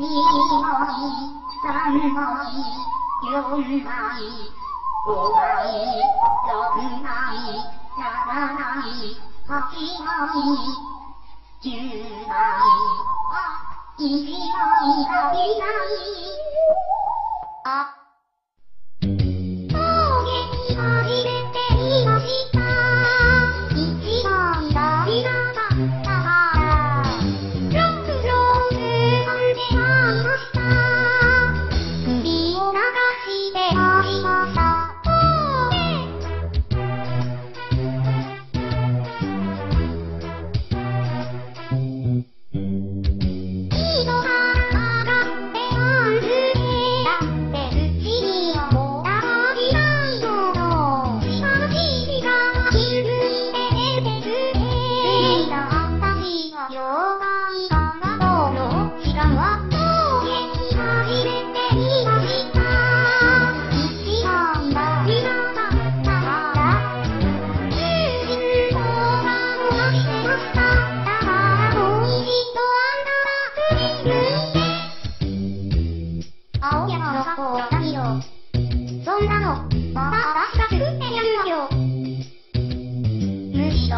2枚、3枚、4枚、5枚、6枚、7枚、8枚、10枚、あ、1枚足りない。 そんなの、また私が作ってやるよ。むしろ、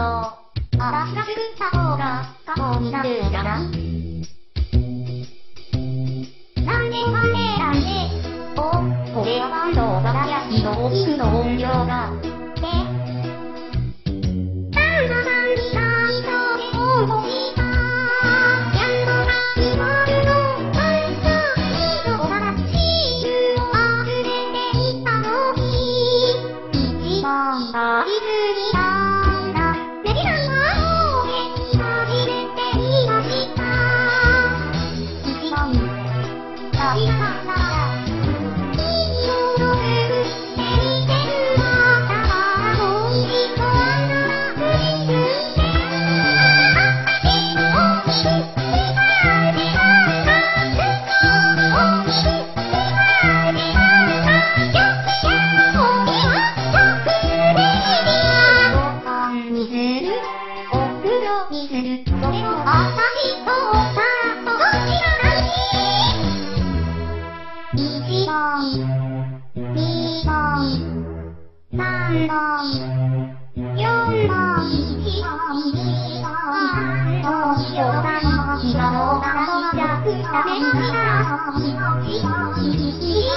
私が作った方が、過去になるんじゃない何年間で選んで、お、これはバンドがやきの大きの音量が、にする。それも朝日とさらとどちがいい ?1 番、2番、3番、4番、1番、2番、3番、4番、4番、のからとまじゃくためにしたら、1番、1番、